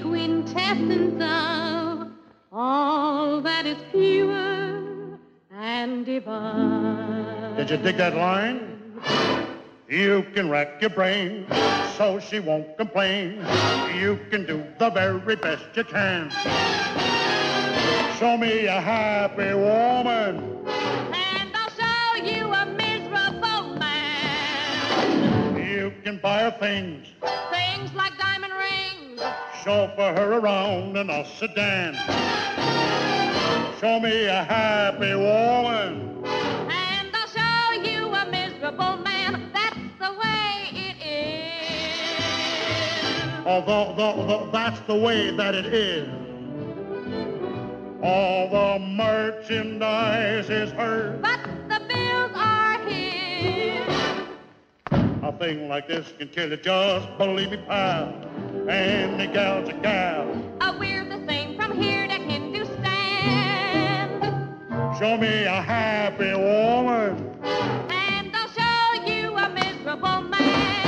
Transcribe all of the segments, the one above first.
quintessence of all that is pure and divine. Did you dig that line? You can rack your brain so she won't complain. You can do the very best you can. Show me a happy woman. And I'll show you a miserable man. You can buy her things, Things like diamond rings. Chauffeur her around in a sedan. Show me a happy woman. And I'll show you a miserable man. That's the way it is. Although the, the, that's the way that it is. All the merchandise is hers. But the bills are his. A thing like this can kill you, just believe me, pal. And the gal's a gal. Uh, we're the same from here to Hindustan. Show me a happy woman. And I'll show you a miserable man.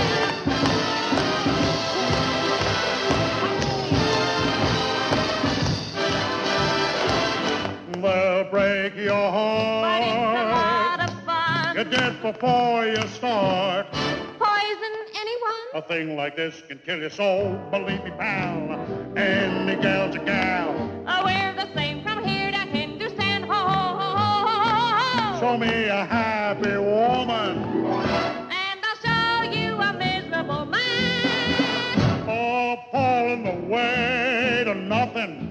They'll break your But it's a lot of fun. You're dead before you start. Poison? A thing like this can kill your soul, believe me, pal. Any gal's a gal. Oh, we're the same from here to Hindustan. Ho, ho, ho, ho, ho, ho. Show me a happy woman. And I'll show you a miserable man. Oh, falling away to nothing.